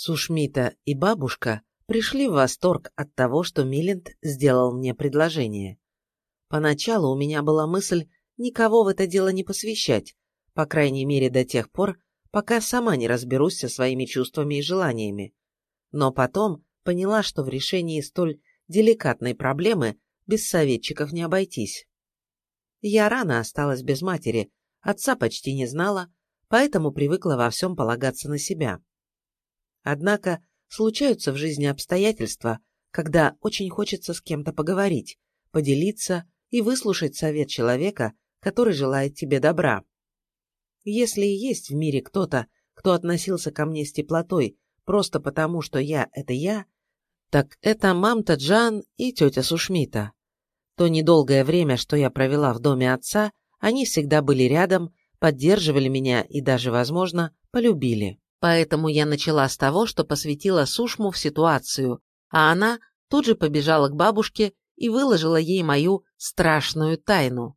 Сушмита и бабушка пришли в восторг от того, что Милент сделал мне предложение. Поначалу у меня была мысль никого в это дело не посвящать, по крайней мере до тех пор, пока сама не разберусь со своими чувствами и желаниями. Но потом поняла, что в решении столь деликатной проблемы без советчиков не обойтись. Я рано осталась без матери, отца почти не знала, поэтому привыкла во всем полагаться на себя. Однако случаются в жизни обстоятельства, когда очень хочется с кем-то поговорить, поделиться и выслушать совет человека, который желает тебе добра. Если и есть в мире кто-то, кто относился ко мне с теплотой просто потому, что я — это я, так это мамта Джан и тетя Сушмита. То недолгое время, что я провела в доме отца, они всегда были рядом, поддерживали меня и даже, возможно, полюбили. Поэтому я начала с того, что посвятила Сушму в ситуацию, а она тут же побежала к бабушке и выложила ей мою страшную тайну.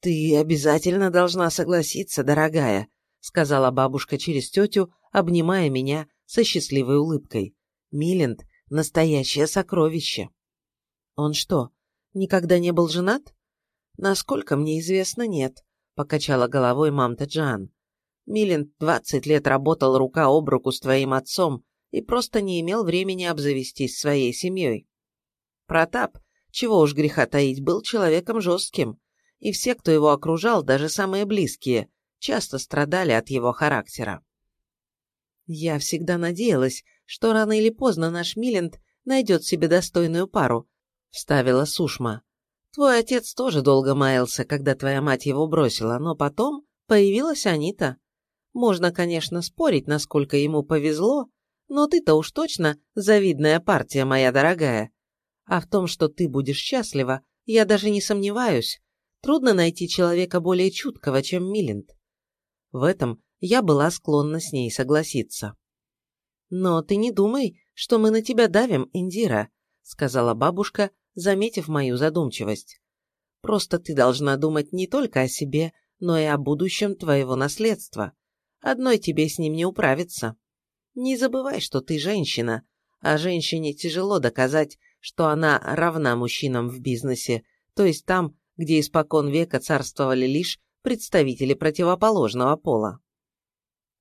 «Ты обязательно должна согласиться, дорогая», сказала бабушка через тетю, обнимая меня со счастливой улыбкой. «Милент — настоящее сокровище». «Он что, никогда не был женат?» «Насколько мне известно, нет», — покачала головой мамта Джан. «Милент двадцать лет работал рука об руку с твоим отцом и просто не имел времени обзавестись своей семьей. Протап, чего уж греха таить, был человеком жестким, и все, кто его окружал, даже самые близкие, часто страдали от его характера. Я всегда надеялась, что рано или поздно наш Милент найдет себе достойную пару, вставила Сушма. Твой отец тоже долго маялся, когда твоя мать его бросила, но потом появилась Анита. Можно, конечно, спорить, насколько ему повезло, но ты-то уж точно завидная партия, моя дорогая. А в том, что ты будешь счастлива, я даже не сомневаюсь. Трудно найти человека более чуткого, чем Милинд. В этом я была склонна с ней согласиться. «Но ты не думай, что мы на тебя давим, Индира», сказала бабушка, заметив мою задумчивость. «Просто ты должна думать не только о себе, но и о будущем твоего наследства. Одной тебе с ним не управиться. Не забывай, что ты женщина, а женщине тяжело доказать, что она равна мужчинам в бизнесе, то есть там, где испокон века царствовали лишь представители противоположного пола.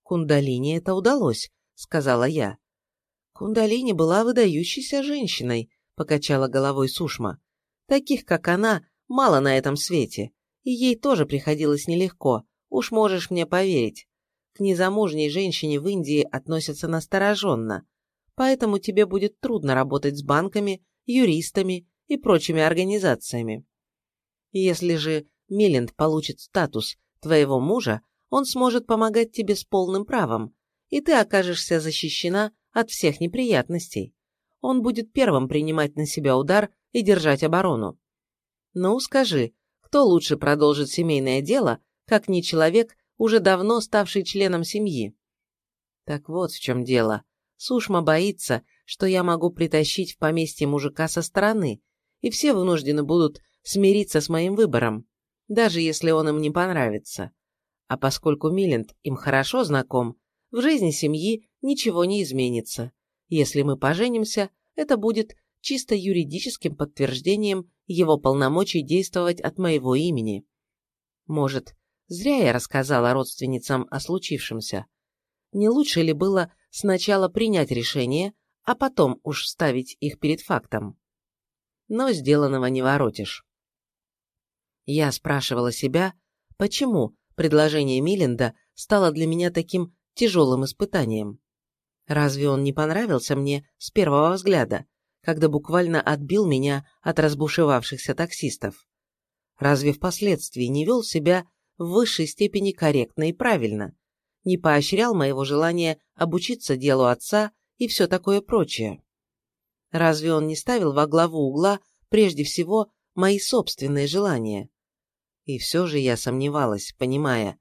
«Кундалине это удалось», — сказала я. «Кундалини была выдающейся женщиной», — покачала головой Сушма. «Таких, как она, мало на этом свете, и ей тоже приходилось нелегко, уж можешь мне поверить. К незамужней женщине в Индии относятся настороженно, поэтому тебе будет трудно работать с банками юристами и прочими организациями. Если же Милленд получит статус твоего мужа, он сможет помогать тебе с полным правом, и ты окажешься защищена от всех неприятностей. Он будет первым принимать на себя удар и держать оборону. Ну, скажи, кто лучше продолжит семейное дело, как не человек, уже давно ставший членом семьи? Так вот в чем дело. Сушма боится, что я могу притащить в поместье мужика со стороны, и все вынуждены будут смириться с моим выбором, даже если он им не понравится. А поскольку Милленд им хорошо знаком, в жизни семьи ничего не изменится. Если мы поженимся, это будет чисто юридическим подтверждением его полномочий действовать от моего имени. Может, зря я рассказала родственницам о случившемся. Не лучше ли было сначала принять решение, а потом уж ставить их перед фактом. Но сделанного не воротишь. Я спрашивала себя, почему предложение Миленда стало для меня таким тяжелым испытанием. Разве он не понравился мне с первого взгляда, когда буквально отбил меня от разбушевавшихся таксистов? Разве впоследствии не вел себя в высшей степени корректно и правильно? Не поощрял моего желания обучиться делу отца и все такое прочее. Разве он не ставил во главу угла прежде всего мои собственные желания? И все же я сомневалась, понимая,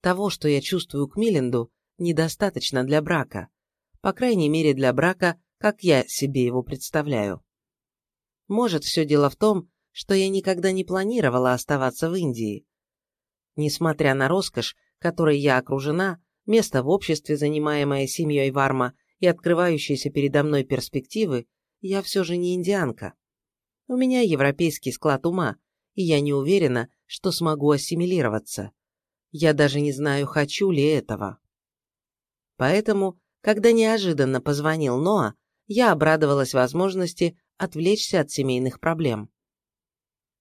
того, что я чувствую к Миленду, недостаточно для брака. По крайней мере, для брака, как я себе его представляю. Может, все дело в том, что я никогда не планировала оставаться в Индии. Несмотря на роскошь, которой я окружена, место в обществе, занимаемое семьей Варма, и открывающейся передо мной перспективы, я все же не индианка. У меня европейский склад ума, и я не уверена, что смогу ассимилироваться. Я даже не знаю, хочу ли этого. Поэтому, когда неожиданно позвонил Ноа, я обрадовалась возможности отвлечься от семейных проблем.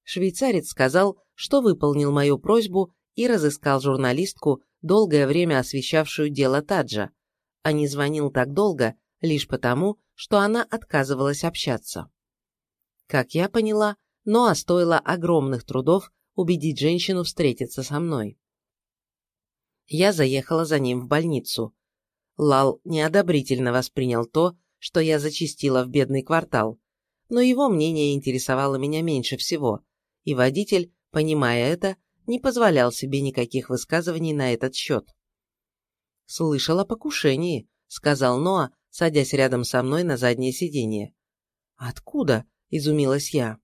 Швейцарец сказал, что выполнил мою просьбу и разыскал журналистку, долгое время освещавшую дело Таджа, а не звонил так долго лишь потому, что она отказывалась общаться. Как я поняла, Ноа стоило огромных трудов убедить женщину встретиться со мной. Я заехала за ним в больницу. Лал неодобрительно воспринял то, что я зачастила в бедный квартал, но его мнение интересовало меня меньше всего, и водитель, понимая это, не позволял себе никаких высказываний на этот счет. «Слышал о покушении», — сказал Ноа, садясь рядом со мной на заднее сиденье. «Откуда?» — изумилась я.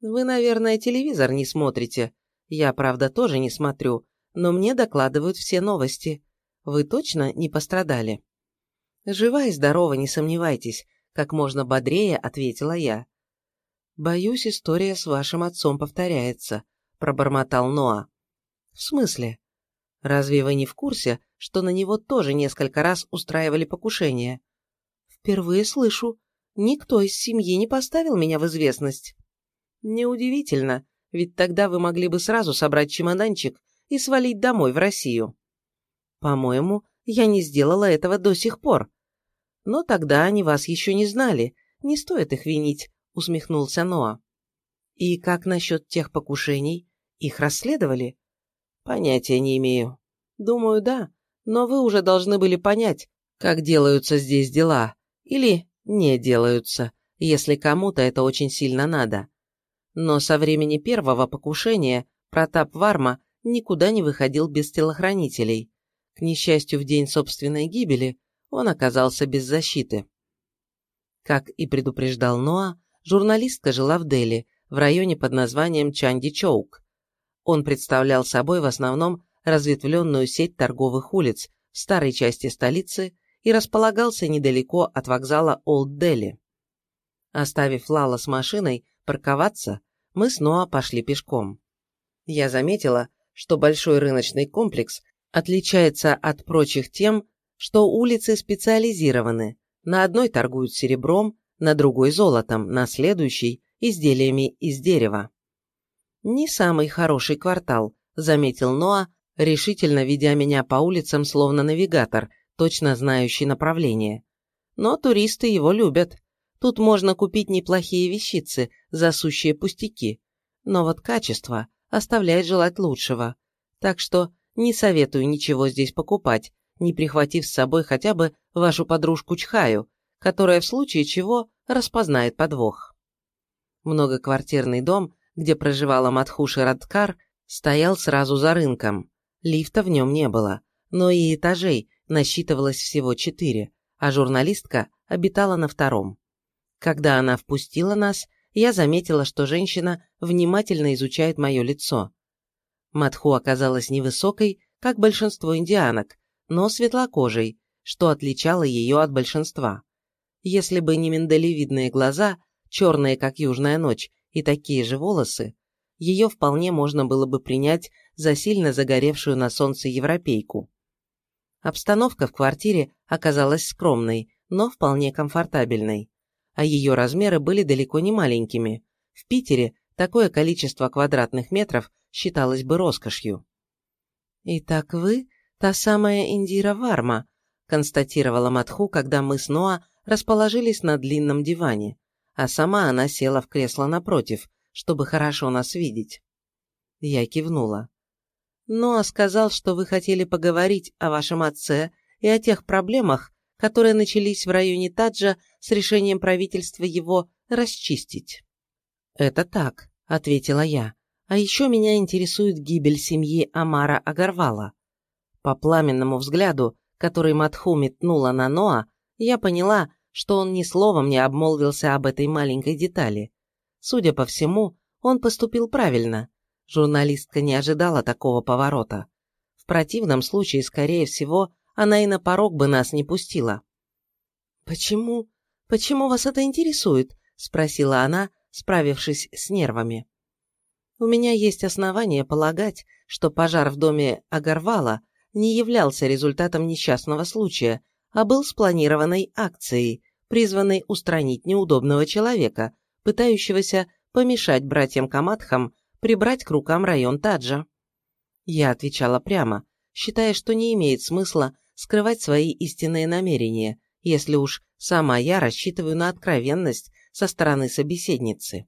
«Вы, наверное, телевизор не смотрите. Я, правда, тоже не смотрю, но мне докладывают все новости. Вы точно не пострадали?» «Жива и здорова, не сомневайтесь», — как можно бодрее ответила я. «Боюсь, история с вашим отцом повторяется», — пробормотал Ноа. «В смысле? Разве вы не в курсе, что на него тоже несколько раз устраивали покушения?» «Впервые слышу. Никто из семьи не поставил меня в известность». «Неудивительно, ведь тогда вы могли бы сразу собрать чемоданчик и свалить домой в Россию». «По-моему, я не сделала этого до сих пор. Но тогда они вас еще не знали, не стоит их винить усмехнулся Ноа. «И как насчет тех покушений? Их расследовали?» «Понятия не имею. Думаю, да. Но вы уже должны были понять, как делаются здесь дела. Или не делаются, если кому-то это очень сильно надо. Но со времени первого покушения Протап Варма никуда не выходил без телохранителей. К несчастью, в день собственной гибели он оказался без защиты. Как и предупреждал Ноа, Журналистка жила в Дели, в районе под названием Чанди-Чоук. Он представлял собой в основном разветвленную сеть торговых улиц в старой части столицы и располагался недалеко от вокзала Олд-Дели. Оставив Лала с машиной парковаться, мы снова пошли пешком. Я заметила, что большой рыночный комплекс отличается от прочих тем, что улицы специализированы. На одной торгуют серебром, на другой золотом, на следующий – изделиями из дерева. «Не самый хороший квартал», – заметил Ноа, решительно ведя меня по улицам словно навигатор, точно знающий направление. «Но туристы его любят. Тут можно купить неплохие вещицы, засущие пустяки. Но вот качество оставляет желать лучшего. Так что не советую ничего здесь покупать, не прихватив с собой хотя бы вашу подружку Чхаю, которая в случае чего распознает подвох. Многоквартирный дом, где проживала Матхуши Радкар, стоял сразу за рынком. Лифта в нем не было, но и этажей насчитывалось всего четыре, а журналистка обитала на втором. Когда она впустила нас, я заметила, что женщина внимательно изучает мое лицо. Матху оказалась невысокой, как большинство индианок, но светлокожей, что отличало ее от большинства. Если бы не миндалевидные глаза, черные, как южная ночь, и такие же волосы, ее вполне можно было бы принять за сильно загоревшую на солнце европейку. Обстановка в квартире оказалась скромной, но вполне комфортабельной, а ее размеры были далеко не маленькими. В Питере такое количество квадратных метров считалось бы роскошью. «Итак вы та самая Индира Варма», констатировала Матху, когда мы с Ноа расположились на длинном диване, а сама она села в кресло напротив, чтобы хорошо нас видеть. Я кивнула. «Ноа сказал, что вы хотели поговорить о вашем отце и о тех проблемах, которые начались в районе Таджа с решением правительства его расчистить». «Это так», — ответила я. «А еще меня интересует гибель семьи Амара Агарвала». По пламенному взгляду, который Матху метнула на Ноа, я поняла, что он ни словом не обмолвился об этой маленькой детали. Судя по всему, он поступил правильно. Журналистка не ожидала такого поворота. В противном случае, скорее всего, она и на порог бы нас не пустила. «Почему? Почему вас это интересует?» – спросила она, справившись с нервами. «У меня есть основания полагать, что пожар в доме Агарвала не являлся результатом несчастного случая, а был спланированной акцией, призванной устранить неудобного человека, пытающегося помешать братьям Камадхам прибрать к рукам район Таджа. Я отвечала прямо, считая, что не имеет смысла скрывать свои истинные намерения, если уж сама я рассчитываю на откровенность со стороны собеседницы.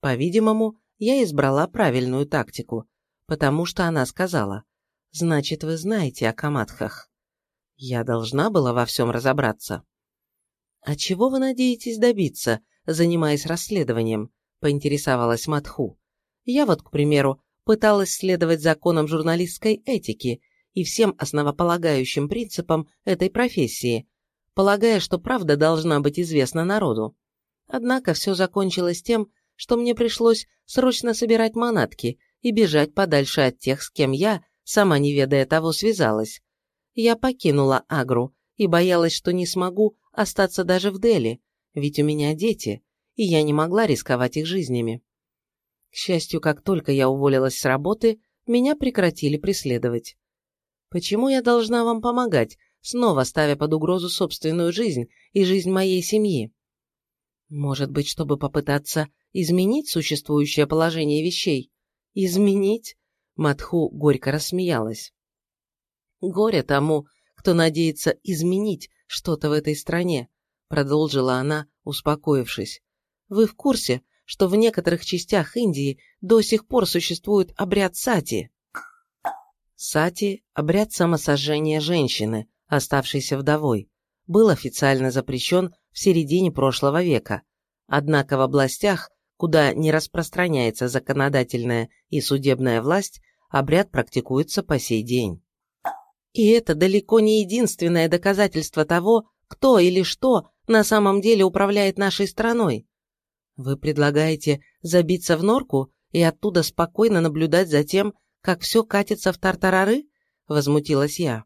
По-видимому, я избрала правильную тактику, потому что она сказала, «Значит, вы знаете о Камадхах». Я должна была во всем разобраться. «А чего вы надеетесь добиться, занимаясь расследованием?» – поинтересовалась Матху. «Я вот, к примеру, пыталась следовать законам журналистской этики и всем основополагающим принципам этой профессии, полагая, что правда должна быть известна народу. Однако все закончилось тем, что мне пришлось срочно собирать манатки и бежать подальше от тех, с кем я, сама не ведая того, связалась. Я покинула Агру и боялась, что не смогу остаться даже в Дели, ведь у меня дети, и я не могла рисковать их жизнями. К счастью, как только я уволилась с работы, меня прекратили преследовать. Почему я должна вам помогать, снова ставя под угрозу собственную жизнь и жизнь моей семьи? Может быть, чтобы попытаться изменить существующее положение вещей? Изменить? Матху горько рассмеялась. Горе тому, кто надеется изменить что-то в этой стране, продолжила она, успокоившись. Вы в курсе, что в некоторых частях Индии до сих пор существует обряд сати? Сати – обряд самосожжения женщины, оставшейся вдовой, был официально запрещен в середине прошлого века, однако в областях, куда не распространяется законодательная и судебная власть, обряд практикуется по сей день. И это далеко не единственное доказательство того, кто или что на самом деле управляет нашей страной. Вы предлагаете забиться в норку и оттуда спокойно наблюдать за тем, как все катится в тартарары? Возмутилась я.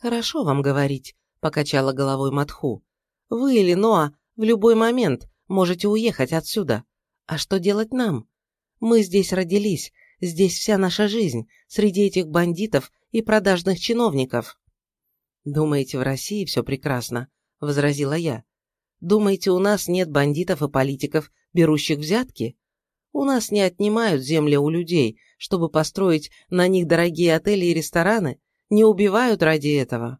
Хорошо вам говорить, покачала головой Матху. Вы или Ноа в любой момент можете уехать отсюда. А что делать нам? Мы здесь родились, здесь вся наша жизнь, среди этих бандитов и продажных чиновников. «Думаете, в России все прекрасно?» – возразила я. «Думаете, у нас нет бандитов и политиков, берущих взятки? У нас не отнимают земли у людей, чтобы построить на них дорогие отели и рестораны, не убивают ради этого».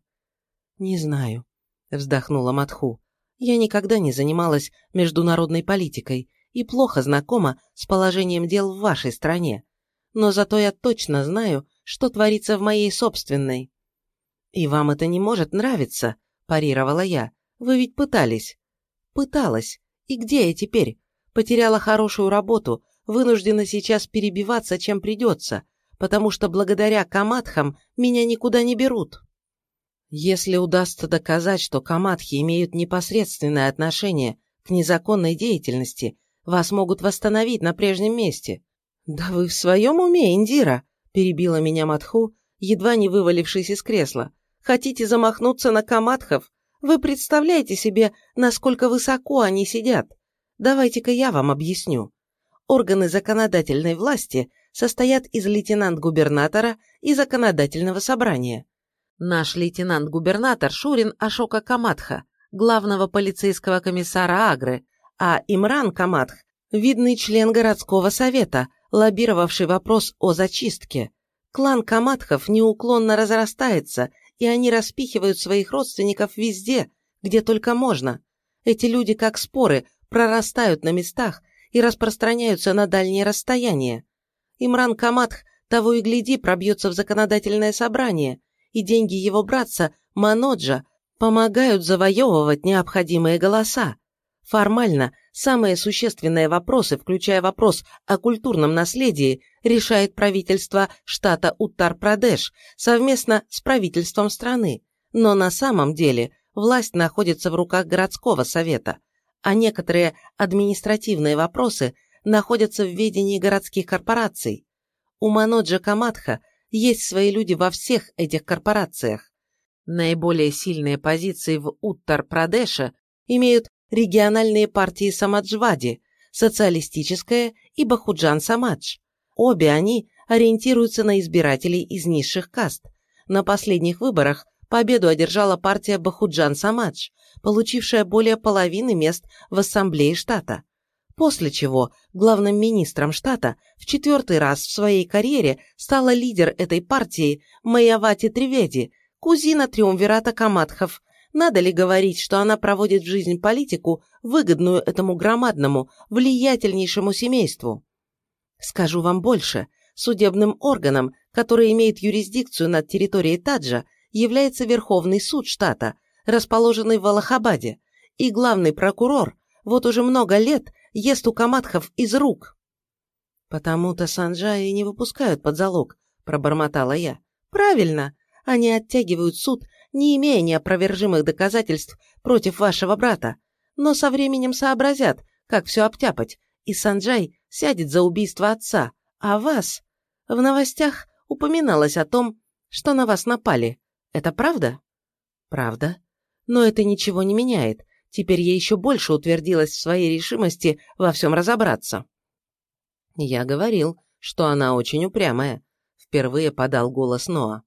«Не знаю», – вздохнула Матху. «Я никогда не занималась международной политикой и плохо знакома с положением дел в вашей стране. Но зато я точно знаю, что творится в моей собственной. «И вам это не может нравиться», – парировала я. «Вы ведь пытались». «Пыталась. И где я теперь? Потеряла хорошую работу, вынуждена сейчас перебиваться, чем придется, потому что благодаря камадхам меня никуда не берут». Если удастся доказать, что камадхи имеют непосредственное отношение к незаконной деятельности, вас могут восстановить на прежнем месте. Да вы в своем уме, Индира? Перебила меня Матху, едва не вывалившись из кресла. «Хотите замахнуться на камадхов? Вы представляете себе, насколько высоко они сидят? Давайте-ка я вам объясню. Органы законодательной власти состоят из лейтенант-губернатора и законодательного собрания. Наш лейтенант-губернатор Шурин Ашока Камадха, главного полицейского комиссара Агры, а Имран Камадх – видный член городского совета – лоббировавший вопрос о зачистке. Клан Камадхов неуклонно разрастается, и они распихивают своих родственников везде, где только можно. Эти люди, как споры, прорастают на местах и распространяются на дальние расстояния. Имран Камадх того и гляди пробьется в законодательное собрание, и деньги его братца Маноджа помогают завоевывать необходимые голоса. Формально самые существенные вопросы, включая вопрос о культурном наследии, решает правительство штата Уттар-Прадеш совместно с правительством страны. Но на самом деле власть находится в руках городского совета, а некоторые административные вопросы находятся в ведении городских корпораций. У Маноджа Камадха есть свои люди во всех этих корпорациях. Наиболее сильные позиции в Уттар-Прадеше имеют региональные партии Самаджвади, социалистическая и Бахуджан-Самадж. Обе они ориентируются на избирателей из низших каст. На последних выборах победу одержала партия Бахуджан-Самадж, получившая более половины мест в Ассамблее штата. После чего главным министром штата в четвертый раз в своей карьере стала лидер этой партии Майявати Триведи, кузина триумвирата Камадхов. Надо ли говорить, что она проводит в жизнь политику, выгодную этому громадному, влиятельнейшему семейству? Скажу вам больше. Судебным органом, который имеет юрисдикцию над территорией Таджа, является Верховный суд штата, расположенный в Аллахабаде, и главный прокурор вот уже много лет ест у Камадхов из рук. «Потому-то Санджая не выпускают под залог», – пробормотала я. «Правильно. Они оттягивают суд, не имея неопровержимых доказательств против вашего брата, но со временем сообразят, как все обтяпать, и Санджай сядет за убийство отца, а вас... В новостях упоминалось о том, что на вас напали. Это правда? Правда. Но это ничего не меняет. Теперь я еще больше утвердилась в своей решимости во всем разобраться. Я говорил, что она очень упрямая. Впервые подал голос Ноа.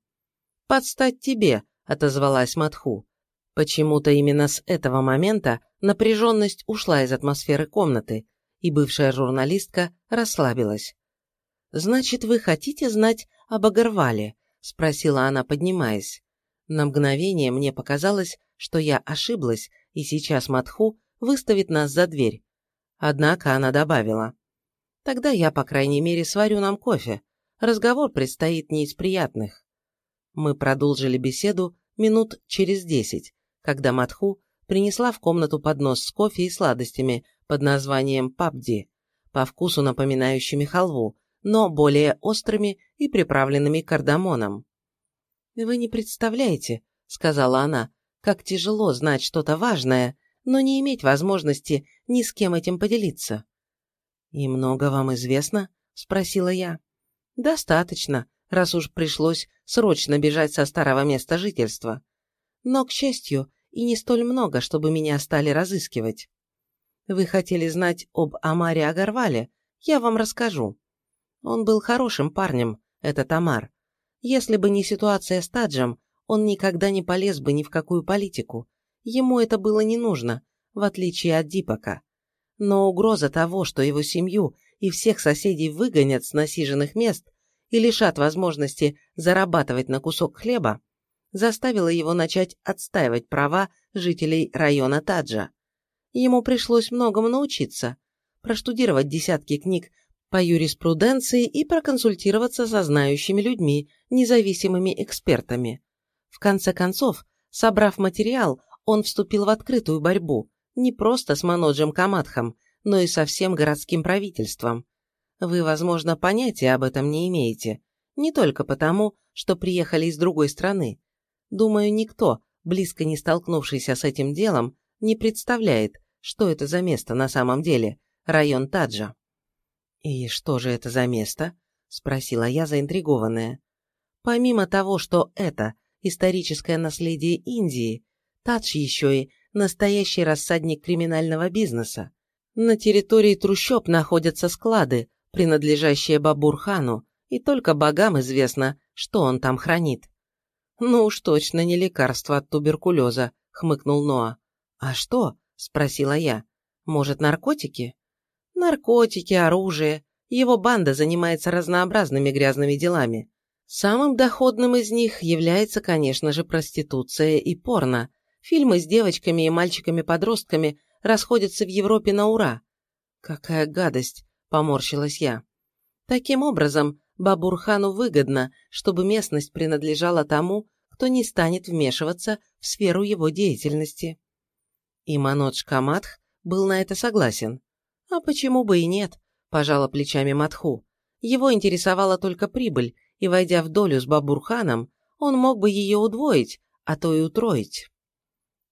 «Подстать тебе», — отозвалась Матху. Почему-то именно с этого момента напряженность ушла из атмосферы комнаты, и бывшая журналистка расслабилась. «Значит, вы хотите знать об Агарвале?» — спросила она, поднимаясь. На мгновение мне показалось, что я ошиблась, и сейчас Матху выставит нас за дверь. Однако она добавила. «Тогда я, по крайней мере, сварю нам кофе. Разговор предстоит не из приятных». Мы продолжили беседу минут через десять, когда Матху принесла в комнату поднос с кофе и сладостями под названием пабди, по вкусу напоминающими халву, но более острыми и приправленными кардамоном. «Вы не представляете», — сказала она, — «как тяжело знать что-то важное, но не иметь возможности ни с кем этим поделиться». «И много вам известно?» — спросила я. «Достаточно, раз уж пришлось срочно бежать со старого места жительства. Но, к счастью, и не столь много, чтобы меня стали разыскивать. Вы хотели знать об Амаре Агарвале? Я вам расскажу. Он был хорошим парнем, этот Амар. Если бы не ситуация с Таджем, он никогда не полез бы ни в какую политику. Ему это было не нужно, в отличие от Дипака. Но угроза того, что его семью и всех соседей выгонят с насиженных мест, и лишат возможности зарабатывать на кусок хлеба, заставило его начать отстаивать права жителей района Таджа. Ему пришлось многому научиться, проштудировать десятки книг по юриспруденции и проконсультироваться со знающими людьми, независимыми экспертами. В конце концов, собрав материал, он вступил в открытую борьбу не просто с Маноджем Камадхом, но и со всем городским правительством, вы, возможно, понятия об этом не имеете. Не только потому, что приехали из другой страны. Думаю, никто, близко не столкнувшийся с этим делом, не представляет, что это за место на самом деле, район Таджа. «И что же это за место?» – спросила я, заинтригованная. Помимо того, что это историческое наследие Индии, Тадж еще и настоящий рассадник криминального бизнеса. На территории трущоб находятся склады, принадлежащее Бабурхану, и только богам известно, что он там хранит. «Ну уж точно не лекарство от туберкулеза», — хмыкнул Ноа. «А что?» — спросила я. «Может, наркотики?» «Наркотики, оружие. Его банда занимается разнообразными грязными делами. Самым доходным из них является, конечно же, проституция и порно. Фильмы с девочками и мальчиками-подростками расходятся в Европе на ура. Какая гадость! Поморщилась я. Таким образом, Бабурхану выгодно, чтобы местность принадлежала тому, кто не станет вмешиваться в сферу его деятельности. И Манодж Камадх был на это согласен. А почему бы и нет, пожала плечами Матху. Его интересовала только прибыль, и, войдя в долю с Бабурханом, он мог бы ее удвоить, а то и утроить.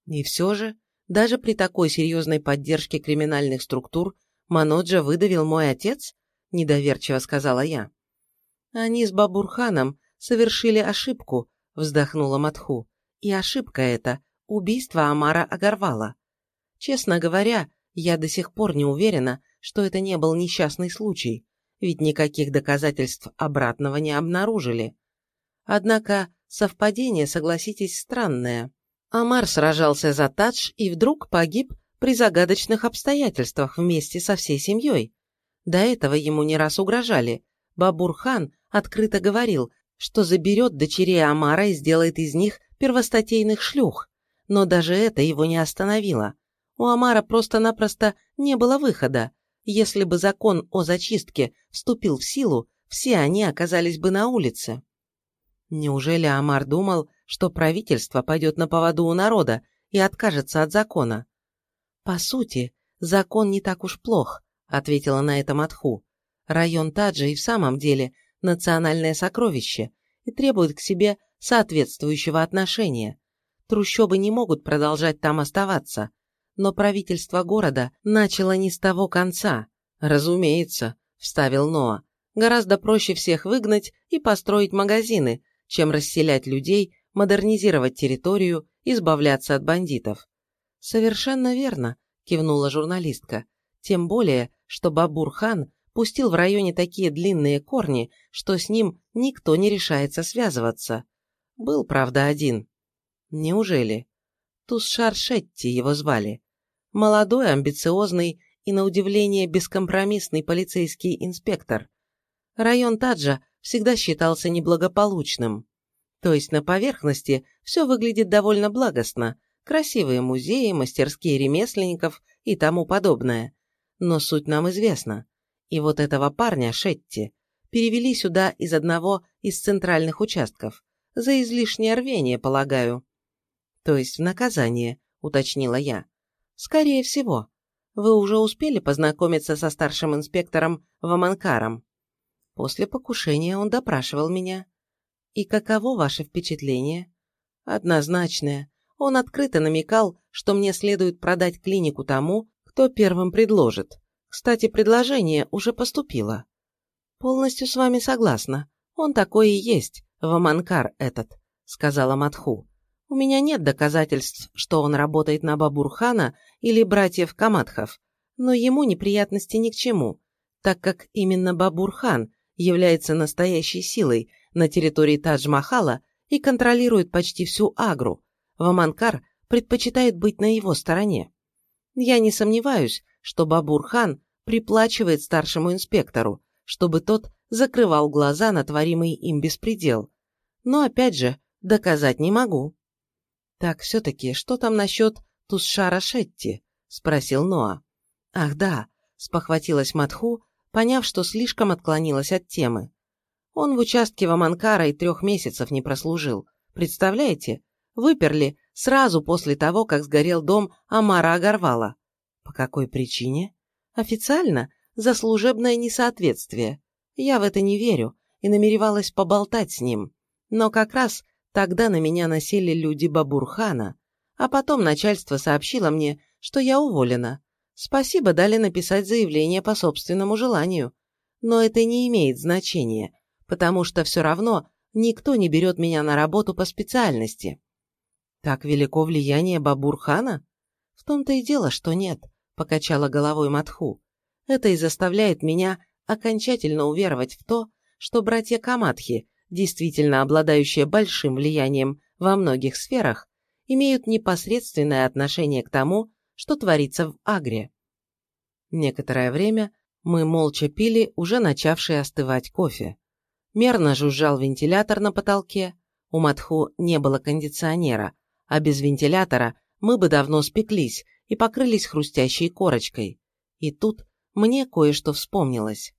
И все же, даже при такой серьезной поддержке криминальных структур, Маноджа выдавил мой отец?» – недоверчиво сказала я. «Они с Бабурханом совершили ошибку», – вздохнула Матху. И ошибка это – убийство Амара Агарвала. Честно говоря, я до сих пор не уверена, что это не был несчастный случай, ведь никаких доказательств обратного не обнаружили. Однако совпадение, согласитесь, странное. Амар сражался за Тадж и вдруг погиб при загадочных обстоятельствах вместе со всей семьей. До этого ему не раз угрожали. Бабур-хан открыто говорил, что заберет дочерей Амара и сделает из них первостатейных шлюх. Но даже это его не остановило. У Амара просто-напросто не было выхода. Если бы закон о зачистке вступил в силу, все они оказались бы на улице. Неужели Амар думал, что правительство пойдет на поводу у народа и откажется от закона? По сути, закон не так уж плох, ответила на это Матху. Район Таджа и в самом деле национальное сокровище и требует к себе соответствующего отношения. Трущобы не могут продолжать там оставаться, но правительство города начало не с того конца. Разумеется, вставил Ноа. Гораздо проще всех выгнать и построить магазины, чем расселять людей, модернизировать территорию, избавляться от бандитов. «Совершенно верно», – кивнула журналистка. «Тем более, что Бабур-хан пустил в районе такие длинные корни, что с ним никто не решается связываться. Был, правда, один. Неужели? Тусшар Шетти его звали. Молодой, амбициозный и, на удивление, бескомпромиссный полицейский инспектор. Район Таджа всегда считался неблагополучным. То есть на поверхности все выглядит довольно благостно, красивые музеи, мастерские ремесленников и тому подобное. Но суть нам известна. И вот этого парня, Шетти, перевели сюда из одного из центральных участков. За излишнее рвение, полагаю. То есть в наказание, уточнила я. Скорее всего. Вы уже успели познакомиться со старшим инспектором Ваманкаром? После покушения он допрашивал меня. И каково ваше впечатление? Однозначное. Он открыто намекал, что мне следует продать клинику тому, кто первым предложит. Кстати, предложение уже поступило. Полностью с вами согласна. Он такой и есть, Ваманкар этот, сказала Матху. У меня нет доказательств, что он работает на Бабурхана или братьев Камадхов, но ему неприятности ни к чему, так как именно Бабурхан является настоящей силой на территории Тадж-Махала и контролирует почти всю Агру. Ваманкар предпочитает быть на его стороне. Я не сомневаюсь, что Бабур-хан приплачивает старшему инспектору, чтобы тот закрывал глаза на творимый им беспредел. Но опять же, доказать не могу. «Так все-таки, что там насчет Тусшара Шетти?» – спросил Ноа. «Ах да», – спохватилась Матху, поняв, что слишком отклонилась от темы. Он в участке Ваманкара и трех месяцев не прослужил. Представляете? Выперли сразу после того, как сгорел дом Амара Агарвала. По какой причине? Официально за служебное несоответствие. Я в это не верю и намеревалась поболтать с ним. Но как раз тогда на меня насели люди Бабурхана, а потом начальство сообщило мне, что я уволена. Спасибо дали написать заявление по собственному желанию. Но это не имеет значения, потому что все равно никто не берет меня на работу по специальности. Так велико влияние Бабурхана? В том-то и дело, что нет, покачала головой Матху. Это и заставляет меня окончательно уверовать в то, что братья Камадхи, действительно обладающие большим влиянием во многих сферах, имеют непосредственное отношение к тому, что творится в Агре. Некоторое время мы молча пили уже начавший остывать кофе. Мерно жужжал вентилятор на потолке, у Матху не было кондиционера, а без вентилятора мы бы давно спеклись и покрылись хрустящей корочкой. И тут мне кое-что вспомнилось.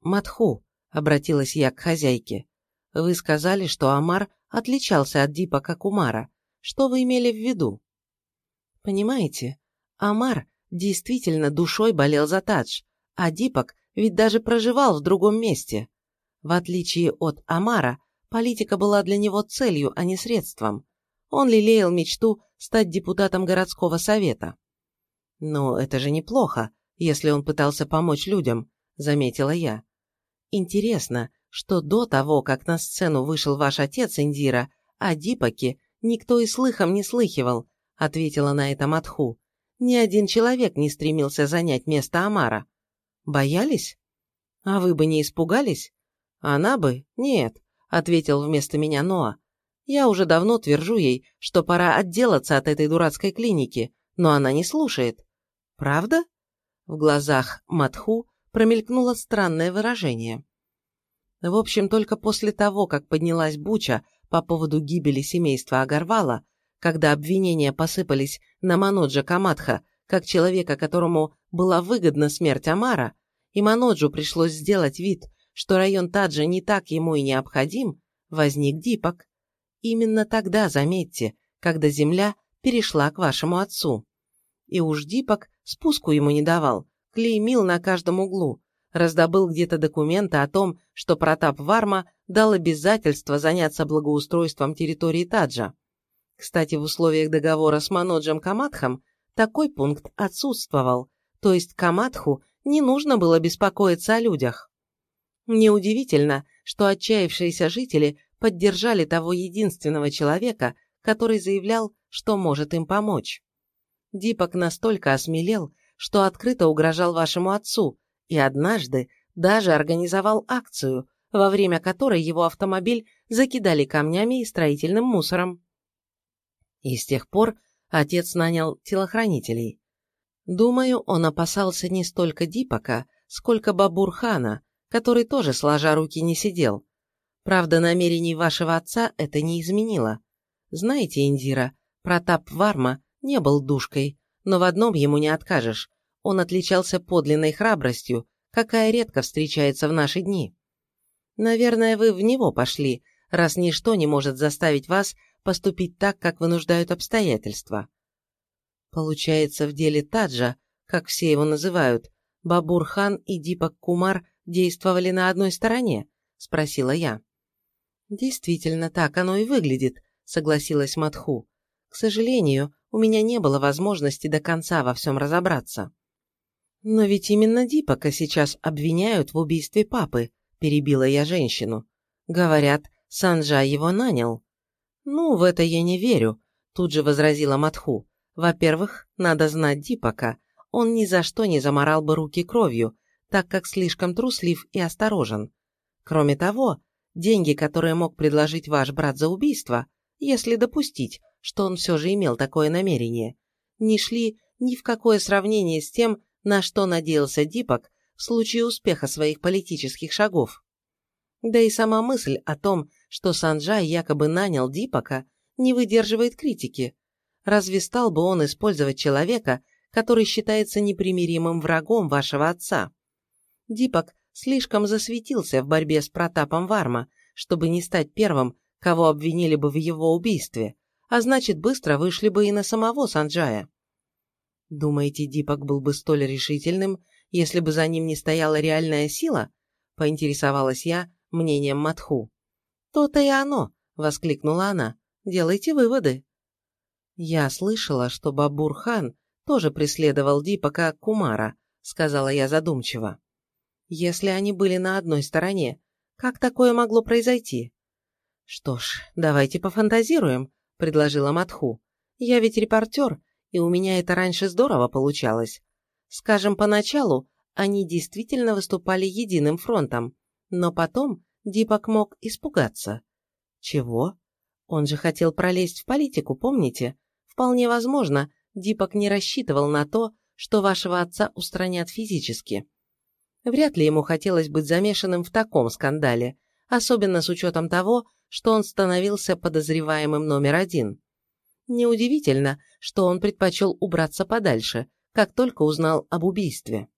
«Матху», — обратилась я к хозяйке, — «вы сказали, что Амар отличался от Дипака Кумара. Что вы имели в виду?» «Понимаете, Амар действительно душой болел за Тадж, а Дипак ведь даже проживал в другом месте. В отличие от Амара, политика была для него целью, а не средством. Он лелеял мечту стать депутатом городского совета. «Но это же неплохо, если он пытался помочь людям», — заметила я. «Интересно, что до того, как на сцену вышел ваш отец Индира, о Дипаке никто и слыхом не слыхивал, ответила на это Матху. Ни один человек не стремился занять место Амара. Боялись? А вы бы не испугались? Она бы? Нет, ответил вместо меня Ноа. Я уже давно твержу ей, что пора отделаться от этой дурацкой клиники, но она не слушает. Правда? В глазах Матху промелькнуло странное выражение. В общем, только после того, как поднялась буча по поводу гибели семейства Агарвала, когда обвинения посыпались на Маноджа Камадха как человека, которому была выгодна смерть Амара, и Маноджу пришлось сделать вид, что район Таджа не так ему и необходим, возник Дипак. Именно тогда, заметьте, когда земля перешла к вашему отцу. И уж Дипак спуску ему не давал, клеймил на каждом углу, раздобыл где-то документы о том, что Протап Варма дал обязательство заняться благоустройством территории Таджа. Кстати, в условиях договора с Маноджем Камадхом такой пункт отсутствовал, то есть Камадху не нужно было беспокоиться о людях. Неудивительно, что отчаявшиеся жители поддержали того единственного человека, который заявлял, что может им помочь. Дипок настолько осмелел, что открыто угрожал вашему отцу, и однажды даже организовал акцию, во время которой его автомобиль закидали камнями и строительным мусором. И с тех пор отец нанял телохранителей. Думаю, он опасался не столько Дипака, сколько Бабурхана, который тоже сложа руки не сидел. Правда, намерений вашего отца это не изменило. Знаете, Индира, Протап Варма не был душкой, но в одном ему не откажешь. Он отличался подлинной храбростью, какая редко встречается в наши дни. Наверное, вы в него пошли, раз ничто не может заставить вас поступить так, как вынуждают обстоятельства. Получается, в деле Таджа, как все его называют, Бабур-хан и Дипак Кумар действовали на одной стороне, спросила я. Действительно, так оно и выглядит, согласилась Матху. К сожалению, у меня не было возможности до конца во всем разобраться. «Но ведь именно Дипака сейчас обвиняют в убийстве папы», – перебила я женщину. «Говорят, Санджа его нанял». «Ну, в это я не верю», – тут же возразила Матху. «Во-первых, надо знать Дипака. Он ни за что не заморал бы руки кровью, так как слишком труслив и осторожен. Кроме того, деньги, которые мог предложить ваш брат за убийство, если допустить, что он все же имел такое намерение, не шли ни в какое сравнение с тем, на что надеялся Дипок в случае успеха своих политических шагов. Да и сама мысль о том, что Санджай якобы нанял Дипака, не выдерживает критики. Разве стал бы он использовать человека, который считается непримиримым врагом вашего отца? Дипак слишком засветился в борьбе с Протапом Варма, чтобы не стать первым, кого обвинили бы в его убийстве, а значит, быстро вышли бы и на самого Санджая. «Думаете, Дипак был бы столь решительным, если бы за ним не стояла реальная сила?» – поинтересовалась я мнением Матху. «То-то и оно!» – воскликнула она. «Делайте выводы». «Я слышала, что Бабур-хан тоже преследовал Дипака Кумара», – сказала я задумчиво. «Если они были на одной стороне, как такое могло произойти?» «Что ж, давайте пофантазируем», – предложила Матху. «Я ведь репортер и у меня это раньше здорово получалось. Скажем, поначалу они действительно выступали единым фронтом, но потом Дипак мог испугаться. Чего? Он же хотел пролезть в политику, помните? Вполне возможно, Дипак не рассчитывал на то, что вашего отца устранят физически. Вряд ли ему хотелось быть замешанным в таком скандале, особенно с учетом того, что он становился подозреваемым номер один. Неудивительно, что он предпочел убраться подальше, как только узнал об убийстве.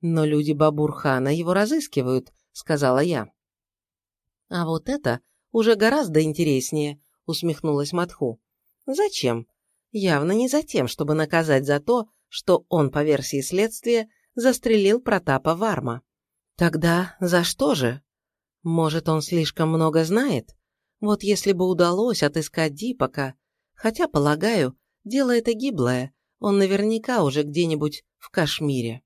«Но люди Бабурхана его разыскивают», — сказала я. «А вот это уже гораздо интереснее», — усмехнулась Матху. «Зачем? Явно не за тем, чтобы наказать за то, что он, по версии следствия, застрелил Протапа Варма. Тогда за что же? Может, он слишком много знает? Вот если бы удалось отыскать Дипака, Хотя, полагаю, дело это гиблое, он наверняка уже где-нибудь в Кашмире.